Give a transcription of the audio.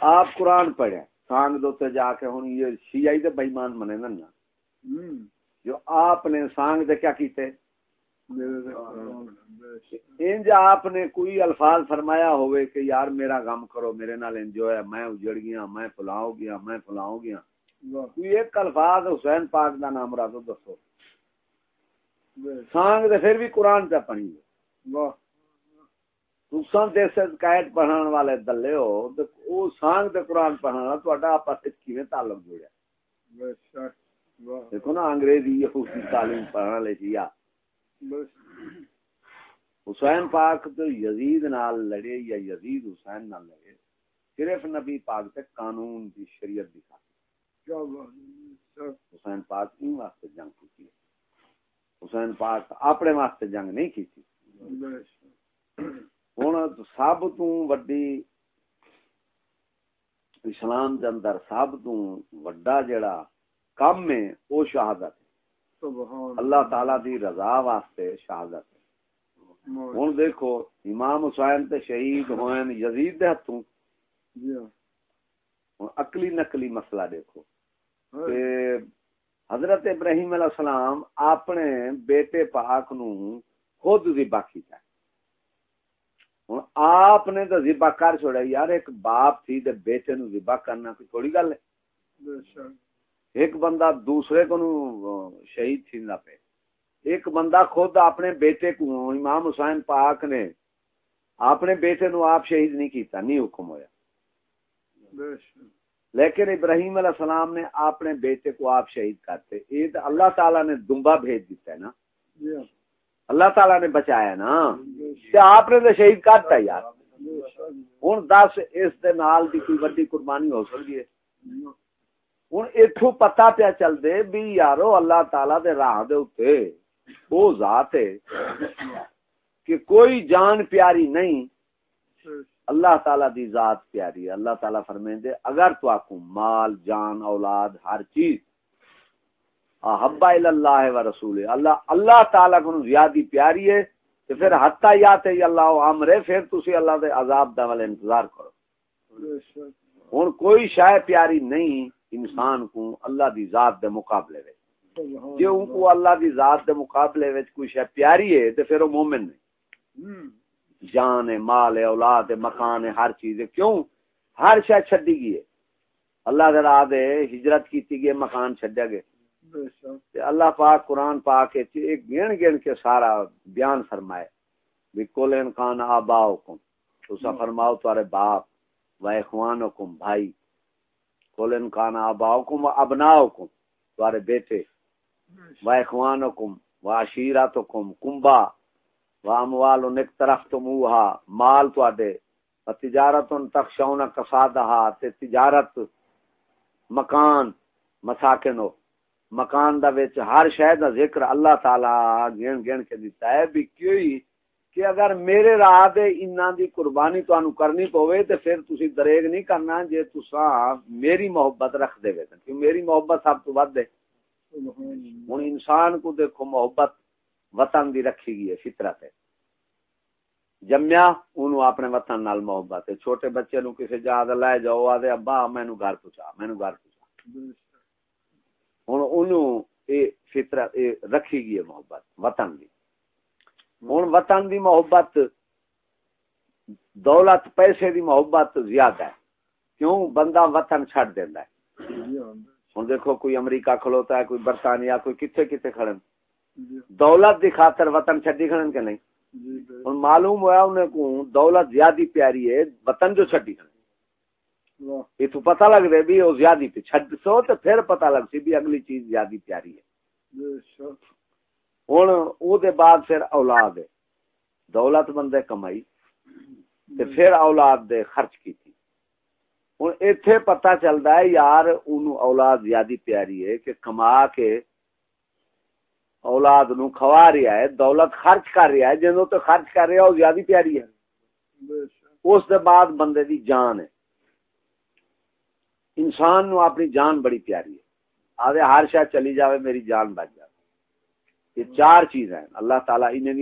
آپ قرآن پڑھیں سانگ دو تے جا کے ہوں یہ شیعی دے بےمان منے نا جو آپ نے سانگ دے کیا کیتے؟ انج آپ نے کوئی الفاظ فرمایا ہوئے کہ یار میرا غم کرو میرے نال انجوائے میں اجڑ گیا میں فلاؤ گیا میں فلاؤ گیا۔ کوئی ایک الفاظ حسین پاک دا نام راتو دسو۔ سانگ دے پھر بھی قرآن پہ پڑھی واہ۔ تساں تے پڑھان والے دلے ہو تے او سانگ تے قرآن پڑھانا تہاڈا آپس وچ کیویں تعلق جوڑیا؟ دیکھو نا انگریزی یہودی تعلیم پڑھنا لے جیا حسین پاک تو یزید نال لڑے یا یزید حسین نال لڑے صرف نبی پاک تے قانون دی شریعت دی خاطر۔ حسین پاک این واسطے جنگ کی حسین پاک اپنے واسطے جنگ نہیں کی ہوں سب تو وڈی اسلام دے اندر سب تو وڈا جڑا کم ہے وہ شہادت اللہ تعالی دی رضا واسطے شہادت ہوں دیکھو امام حسین تے شہید ہوئے یزید دے ہاتھوں ہاں۔ اکلی نکلی مسئلہ دیکھو ہاں۔ حضرت ابراہیم علیہ السلام اپنے بیٹے پاک نو خود ذبح کیتا ہے ہوں۔ آپ نے تو ذبح کر چھوڑا۔ یار ایک باپ تھی تے بیٹے نو ذبح کرنا کوئی تھوڑی گل ہے؟ ایک بندہ دوسرے کو شہید تھیندا پے۔ ایک بندہ خود اپنے بیٹے کو امام حسین پاک نے اپنے بیٹے نو آپ شہید نہیں کیتا نہیں حکم ہویا۔ لیکن ابراہیم علیہ السلام نے اپنے بیٹے کو آپ شہید کرتے۔ یہ اللہ تعالی نے دمبا بھیج دیتا ہے نا۔ جی ہاں۔ اللہ تعالی نے بچایا نا آپ نے تو شہید کرتا یار۔ ہوں دس اس دے نال دی کوئی وڈی قربانی ہو سکتی ہے۔ ہوں اتو پتا پیا چل دے بھی یارو اللہ تعالی دے راہ دے اتنے وہ ذات ہے کہ کوئی جان پیاری نہیں، اللہ تعالی دی ذات پیاری ہے۔ اللہ تعالی فرمائیں دے اگر تو آکو مال، جان، اولاد، ہر چیز احبا اللہ و رسول اللہ اللہ تعالی کو زیادی پیاری ہے، تو پھر حتا یا تے اللہ امر پھر تسی اللہ دے عذاب دا والے انتظار کرو۔ ہن کوئی شے پیاری نہیں انسان کو اللہ دی ذات دے مقابلے وچ۔ جے ان کو اللہ دی ذات دے مقابلے وچ کوئی شے پیاری ہے تے پھر وہ مومن نہیں۔ جان ہے، مال ہے، اولاد ہے، مکان ہے، ہر چیز ہے۔ کیوں؟ ہر شے چھڈی گئی ہے۔ اللہ دے راہ دے ہجرت کیتی گئی مکان چھڈیا گئے گیا اللہ پاک قرآن پاک ایک گن گن کے سارا بیان فرمائے۔ بھی انکان آبا حکم تو فرماؤ تارے باپ و اخوان حکم بھائی۔ کل انکان آبا حکم و ابنا حکم تارے بیٹے۔ و اخوان حکم و عشیرات حکم کمبا و اموال نک طرف تموہا مال تواڈے۔ و تجارت تخشون کسادہا۔ تے تجارت مکان، مساکنو۔ مکان دا وچ ہر شے دا ذکر اللہ تعالی گن گن کے دیتا ہے۔ بھی کیوں کہ اگر میرے راہ دے انہاں دی قربانی تانوں کرنی پوے تے پھر تسی دریگ نہیں کرنا جے تساں میری محبت رکھ دے وے کہ میری محبت سب تو ود ہے ہن انسان کو دیکھو محبت وطن دی رکھی گئی ہے فطرت ہے۔ جمیا اونوں اپنے وطن نال محبت ہے۔ چھوٹے بچے نو کسے جا لے جاؤ آ دے ابا مینوں گھر پہنچا، مینوں گھر پہنچا۔ انہوں اے فطرت اے رکھی گئی ہے محبت وطن دی۔ ہوں وطن دی محبت دولت پیسے دی محبت زیادہ ہے۔ کیوں؟ بندہ وطن چھڑ دینا ہے۔ ہوں دیکھو کوئی امریکہ کھلوتا ہے کوئی برطانیہ کوئی کتنے کتنے کھڑے دولت دی خاطر وطن چھڈی کھڑن کے نہیں؟ ہوں معلوم ہوا انہیں کو دولت زیادہ پیاری ہے وطن جو چھڈی کھڑن۔ یہ تو پتہ لگ دے بھی وہ زیادہ پہ چھڈ سو تو پھر پتہ لگ سی بھی اگلی چیز زیادہ پیاری ہے۔ ہوں او دے بعد پھر اولاد ہے۔ دولت بندے کمائی۔ تے پھر اولاد دے خرچ کی تھی ہوں ایتھے پتہ چلتا ہے یار اونوں اولاد زیادہ پیاری ہے کہ کما کے اولاد نو کھوا رہا ہے دولت خرچ کر رہا ہے جنوں تو خرچ کر رہا ہے وہ زیادہ پیاری ہے۔ اس دے بعد بندے دی جان ہے۔ انسان نو اپنی جان بڑی پیاری ہے۔ آدھے ہر شاید چلی جاوے، میری جان بچ جائے یہ چار چیز ہیں۔ اللہ تعالیٰ انہیں